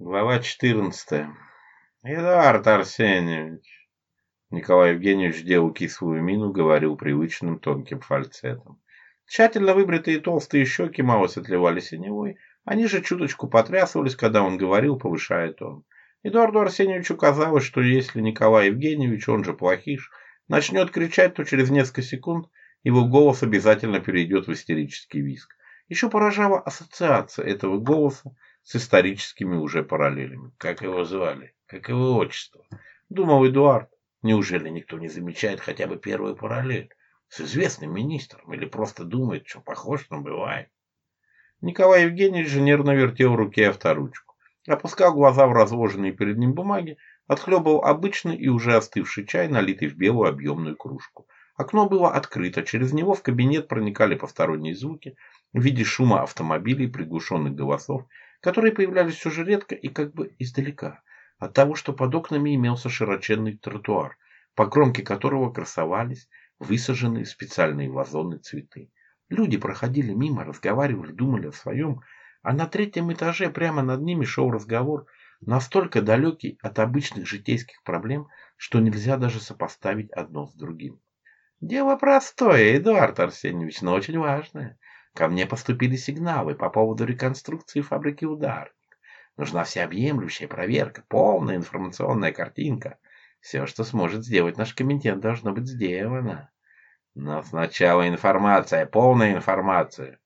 Глава 14. Эдуард Арсеньевич. Николай Евгеньевич делал кислую мину, говорил привычным тонким фальцетом. Тщательно выбритые толстые щеки мало отливали синевой, они же чуточку потрясывались, когда он говорил, повышая тон. Эдуарду Арсеньевичу казалось, что если Николай Евгеньевич, он же плохиш, начнет кричать, то через несколько секунд его голос обязательно перейдет в истерический визг. Еще поражала ассоциация этого голоса с историческими уже параллелями. Как его звали? Как его отчество? Думал Эдуард. Неужели никто не замечает хотя бы первую параллель? С известным министром? Или просто думает, что похож, но бывает? Николай Евгеньевич же нервно вертел в руке авторучку. Опускал глаза в разложенные перед ним бумаги, отхлебывал обычный и уже остывший чай, налитый в белую объемную кружку. Окно было открыто, через него в кабинет проникали посторонние звуки в виде шума автомобилей, приглушенных голосов которые появлялись все же редко и как бы издалека, от того, что под окнами имелся широченный тротуар, по кромке которого красовались высаженные специальные вазоны цветы. Люди проходили мимо, разговаривали, думали о своем, а на третьем этаже прямо над ними шел разговор, настолько далекий от обычных житейских проблем, что нельзя даже сопоставить одно с другим. «Дело простое, Эдуард Арсеньевич, но очень важное. Ко мне поступили сигналы по поводу реконструкции фабрики «Ударник». Нужна всеобъемлющая проверка, полная информационная картинка. Все, что сможет сделать наш комитет, должно быть сделано. Но сначала информация, полная информация.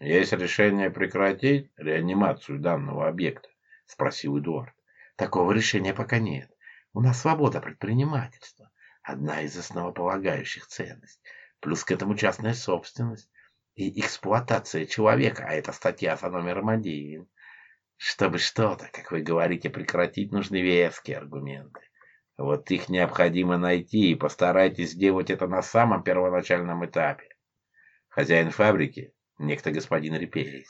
Есть решение прекратить реанимацию данного объекта? Спросил Эдуард. Такого решения пока нет. У нас свобода предпринимательства. Одна из основополагающих ценностей. Плюс к этому частная собственность и эксплуатация человека, а это статья за номером один. Чтобы что-то, как вы говорите, прекратить, нужны веские аргументы. Вот их необходимо найти, и постарайтесь сделать это на самом первоначальном этапе. Хозяин фабрики, некто господин Репейс,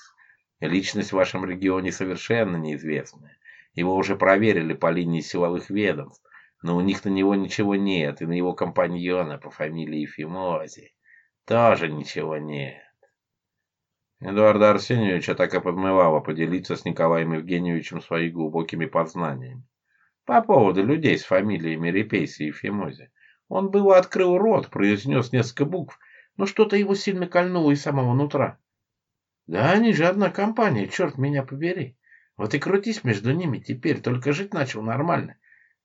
личность в вашем регионе совершенно неизвестная. Его уже проверили по линии силовых ведомств, но у них на него ничего нет, и на его компаньона по фамилии Фимози тоже ничего нет. Эдуарда Арсеньевича так и подмывало поделиться с Николаем Евгеньевичем своими глубокими познаниями. По поводу людей с фамилиями Репейси и Фимози. Он было открыл рот, произнес несколько букв, но что-то его сильно кольнуло из самого нутра. Да они же одна компания, черт меня побери. Вот и крутись между ними теперь, только жить начал нормально.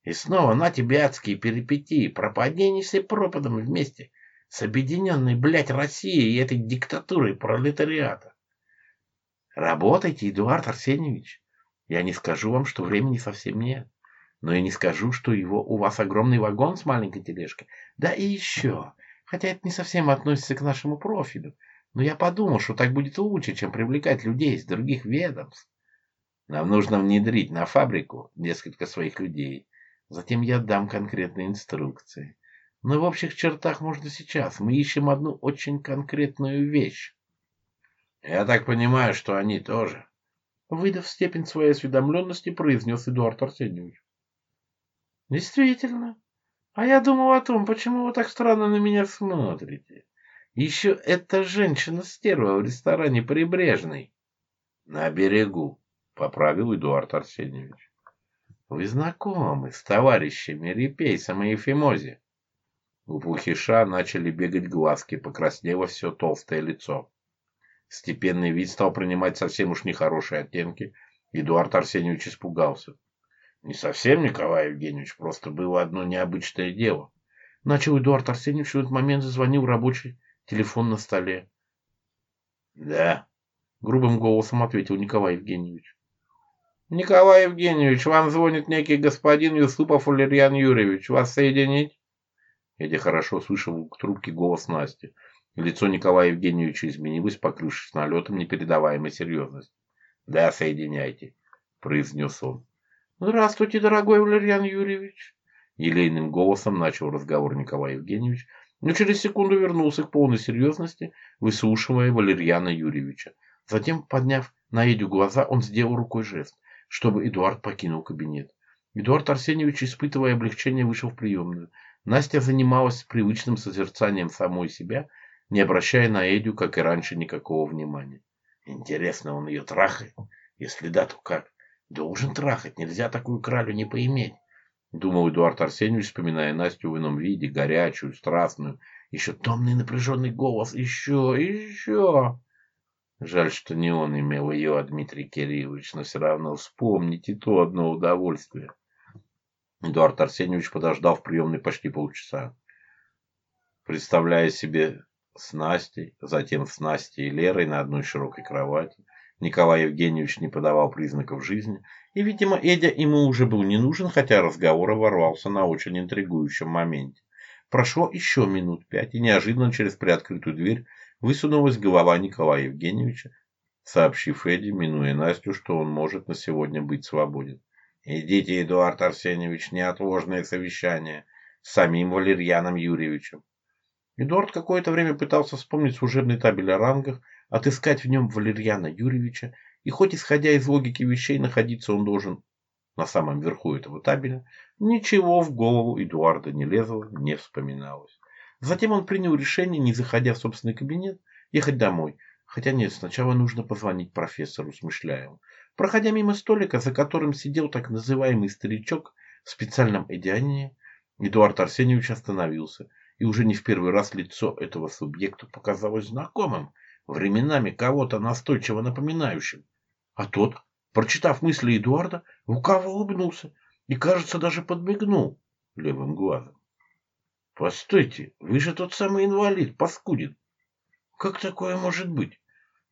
И снова на тебе адские перипетии, пропадение все пропадом вместе с объединенной, блядь, Россией и этой диктатурой пролетариата. Работайте, Эдуард Арсеньевич. Я не скажу вам, что времени совсем нет. Но я не скажу, что его у вас огромный вагон с маленькой тележкой. Да и еще. Хотя это не совсем относится к нашему профилю. Но я подумал, что так будет лучше, чем привлекать людей из других ведомств. Нам нужно внедрить на фабрику несколько своих людей. Затем я дам конкретные инструкции. Но в общих чертах можно сейчас. Мы ищем одну очень конкретную вещь. Я так понимаю, что они тоже. Выдав степень своей осведомленности, произнес Эдуард Арсеньевич. Действительно. А я думал о том, почему вы так странно на меня смотрите. Еще эта женщина-стерва в ресторане Прибрежной. На берегу, поправил Эдуард Арсеньевич. Вы знакомы с товарищами Репейсом и Ефимози? У Пухиша начали бегать глазки, покраснело все толстое лицо. Степенный вид стал принимать совсем уж нехорошие оттенки. Эдуард Арсеньевич испугался. Не совсем, Николай Евгеньевич, просто было одно необычное дело. Начал Эдуард Арсеньевич, в этот момент зазвонил рабочий телефон на столе. «Да», — грубым голосом ответил Николай Евгеньевич. «Николай Евгеньевич, вам звонит некий господин Юсупов Валерьян Юрьевич. Вас соединить?» Эдди хорошо слышал к трубке голос Насти. Лицо Николая Евгеньевича изменилось, покрывшись налетом непередаваемой серьезности. «Да, соединяйте», — произнес он. «Здравствуйте, дорогой Валерьян Юрьевич!» Елейным голосом начал разговор Николай Евгеньевич, но через секунду вернулся к полной серьезности, выслушивая Валерьяна Юрьевича. Затем, подняв на Эдю глаза, он сделал рукой жест, чтобы Эдуард покинул кабинет. Эдуард Арсеньевич, испытывая облегчение, вышел в приемную. Настя занималась привычным созерцанием самой себя, не обращая на Эдю, как и раньше, никакого внимания. Интересно, он ее трахает? Если да, то как? Должен трахать, нельзя такую кралю не поиметь. Думал Эдуард Арсеньевич, вспоминая Настю в ином виде, горячую, страстную, еще томный напряженный голос, еще, еще. Жаль, что не он имел ее, а Дмитрий Кириллович, но все равно вспомните то одно удовольствие. Эдуард Арсеньевич подождал в приемной почти полчаса, представляя себе с Настей, затем с Настей и Лерой на одной широкой кровати. Николай Евгеньевич не подавал признаков жизни, и, видимо, Эдя ему уже был не нужен, хотя разговор ворвался на очень интригующем моменте. Прошло еще минут пять, и неожиданно через приоткрытую дверь высунулась голова Николая Евгеньевича, сообщив Эдди, минуя Настю, что он может на сегодня быть свободен. Идите, Эдуард Арсеньевич, неотложное совещание с самим Валерьяном Юрьевичем. Эдуард какое-то время пытался вспомнить служебный табель о рангах, отыскать в нем Валерьяна Юрьевича, и хоть исходя из логики вещей находиться он должен на самом верху этого табеля, ничего в голову Эдуарда не лезло, не вспоминалось. Затем он принял решение, не заходя в собственный кабинет, ехать домой – Хотя нет, сначала нужно позвонить профессору, смышляю. Проходя мимо столика, за которым сидел так называемый старичок в специальном одеянии, Эдуард Арсеньевич остановился, и уже не в первый раз лицо этого субъекта показалось знакомым, временами кого-то настойчиво напоминающим. А тот, прочитав мысли Эдуарда, лукаво улыбнулся и, кажется, даже подмигнул левым глазом. «Постойте, вы же тот самый инвалид, паскудин! Как такое может быть?»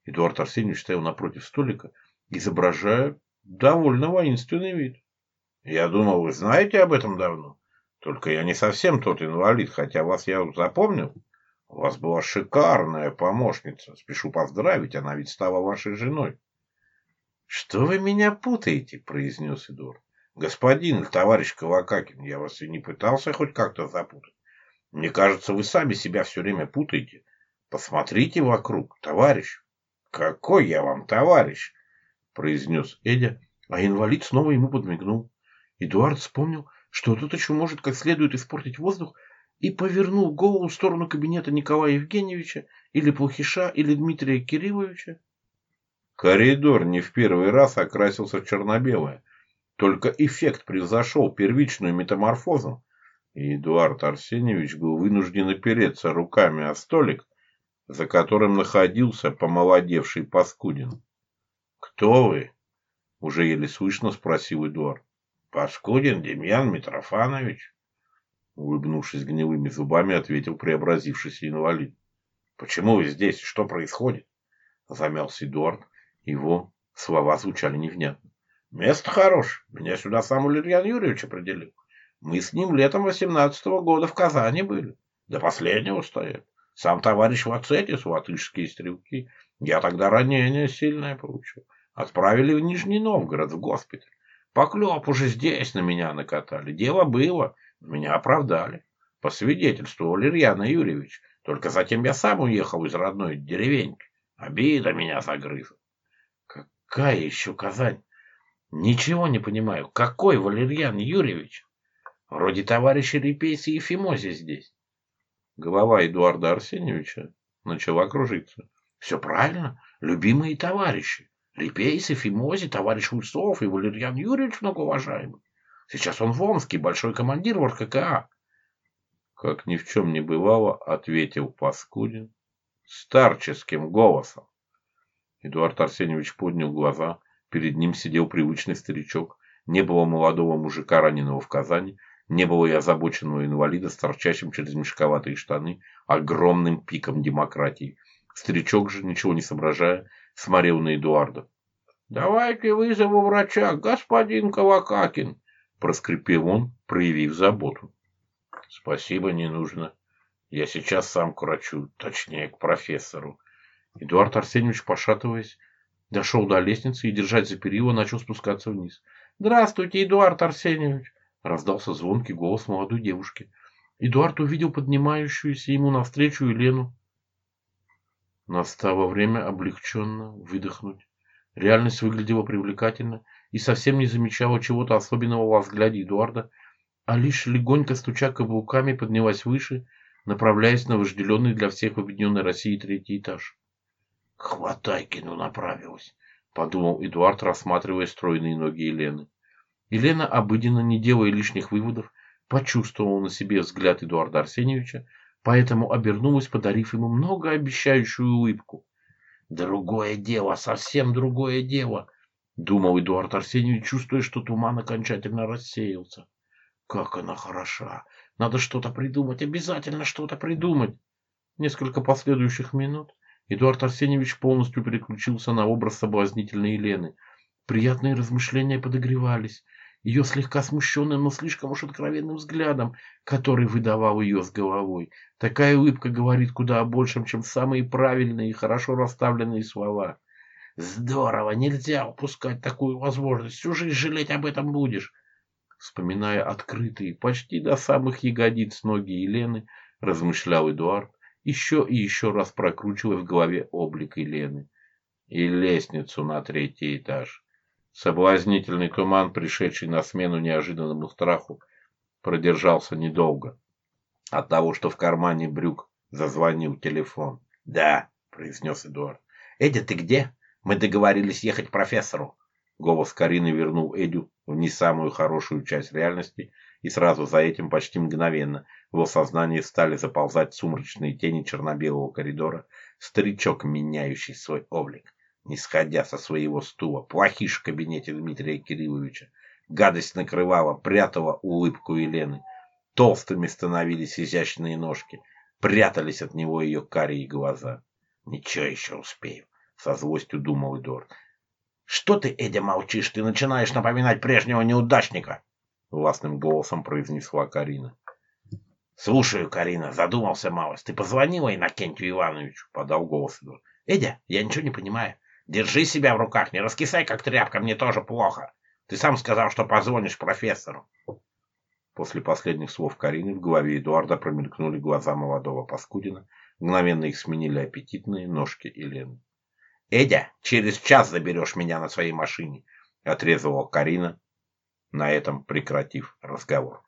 Эдуард Арсеньевич стоял напротив столика, изображая довольно воинственный вид. «Я думал, вы знаете об этом давно. Только я не совсем тот инвалид, хотя вас я запомнил. У вас была шикарная помощница. Спешу поздравить, она ведь стала вашей женой». «Что вы меня путаете?» – произнес Эдуард. «Господин, товарищ Кавакакин, я вас и не пытался хоть как-то запутать. Мне кажется, вы сами себя все время путаете. Посмотрите вокруг, товарищ». Какой я вам товарищ, произнес Эдя, а инвалид снова ему подмигнул. Эдуард вспомнил, что тот еще может как следует испортить воздух, и повернул голову в сторону кабинета Николая Евгеньевича или Плохиша или Дмитрия Кирилловича. Коридор не в первый раз окрасился в черно-белое, только эффект превзошел первичную метаморфозу, и Эдуард Арсеньевич был вынужден опереться руками о столик, за которым находился помолодевший Паскудин. «Кто вы?» – уже еле слышно спросил Эдуард. «Паскудин Демьян Митрофанович», – улыбнувшись гнилыми зубами, ответил преобразившийся инвалид. «Почему вы здесь? Что происходит?» – замялся Эдуард. Его слова звучали невнятно. «Место хорош. Меня сюда сам Ульян Юрьевич определил. Мы с ним летом восемнадцатого года в Казани были. До последнего стояли. Сам товарищ Вацетис, латышские стрелки. Я тогда ранение сильное получил. Отправили в Нижний Новгород, в госпиталь. Поклёп уже здесь на меня накатали. Дело было, меня оправдали. По свидетельству Валерьяна Юрьевича. Только затем я сам уехал из родной деревеньки. Обида меня загрызла. Какая еще Казань? Ничего не понимаю. Какой Валерьян Юрьевич? Вроде товарищи Репейси и Фимози здесь. Голова Эдуарда Арсеньевича начала кружиться. «Все правильно, любимые товарищи. Репейсов и Мози, товарищ Ульцов и Валерьян Юрьевич многоуважаемый. Сейчас он в Омске, большой командир в РККА». Как ни в чем не бывало, ответил Паскудин старческим голосом. Эдуард Арсеньевич поднял глаза. Перед ним сидел привычный старичок. Не было молодого мужика, раненого в Казани. Не было я озабочен инвалида с торчащим через мешковатые штаны огромным пиком демократии. Старичок же, ничего не соображая, смотрел на Эдуарда. «Давайте вызову врача, господин Кавакакин!» – проскрипел он, проявив заботу. «Спасибо, не нужно. Я сейчас сам к врачу, точнее, к профессору». Эдуард Арсеньевич, пошатываясь, дошел до лестницы и, держать за перила, начал спускаться вниз. «Здравствуйте, Эдуард Арсеньевич!» Раздался звонкий голос молодой девушки. Эдуард увидел поднимающуюся ему навстречу Елену. Настало время облегченно выдохнуть. Реальность выглядела привлекательно и совсем не замечала чего-то особенного во взгляде Эдуарда, а лишь легонько стуча каблуками поднялась выше, направляясь на вожделенный для всех в Объединенной России третий этаж. «Хватайкину направилась», — подумал Эдуард, рассматривая стройные ноги Елены. Елена, обыденно не делая лишних выводов, почувствовала на себе взгляд Эдуарда Арсеньевича, поэтому обернулась, подарив ему многообещающую улыбку. «Другое дело, совсем другое дело!» — думал Эдуард Арсеньевич, чувствуя, что туман окончательно рассеялся. «Как она хороша! Надо что-то придумать, обязательно что-то придумать!» Несколько последующих минут Эдуард Арсеньевич полностью переключился на образ соблазнительной Елены. Приятные размышления подогревались — ее слегка смущенным, но слишком уж откровенным взглядом, который выдавал ее с головой. Такая улыбка говорит куда о большем, чем самые правильные и хорошо расставленные слова. «Здорово! Нельзя упускать такую возможность! Всю жизнь жалеть об этом будешь!» Вспоминая открытые, почти до самых ягодиц ноги Елены, размышлял Эдуард, еще и еще раз прокручивая в голове облик Елены и лестницу на третий этаж. Соблазнительный туман, пришедший на смену неожиданному страху, продержался недолго. От того, что в кармане брюк зазвонил телефон. «Да», — произнес Эдуард. «Эдя, ты где? Мы договорились ехать к профессору». Голос Карины вернул Эдю в не самую хорошую часть реальности, и сразу за этим, почти мгновенно, в его сознании стали заползать сумрачные тени черно-белого коридора, старичок, меняющий свой облик не сходя со своего стула. Плохиш в кабинете Дмитрия Кирилловича. Гадость накрывала, прятала улыбку Елены. Толстыми становились изящные ножки. Прятались от него ее карие глаза. «Ничего еще успею», — со злостью думал Эдуард. «Что ты, Эдя, молчишь? Ты начинаешь напоминать прежнего неудачника!» Властным голосом произнесла Карина. «Слушаю, Карина, задумался малость. Ты позвонила Иннокентию Ивановичу?» — подал голос Эдуард. «Эдя, я ничего не понимаю. Держи себя в руках, не раскисай, как тряпка, мне тоже плохо. Ты сам сказал, что позвонишь профессору. После последних слов Карины в голове Эдуарда промелькнули глаза молодого Паскудина. Мгновенно их сменили аппетитные ножки Елены. «Эдя, через час заберешь меня на своей машине!» — отрезала Карина, на этом прекратив разговор.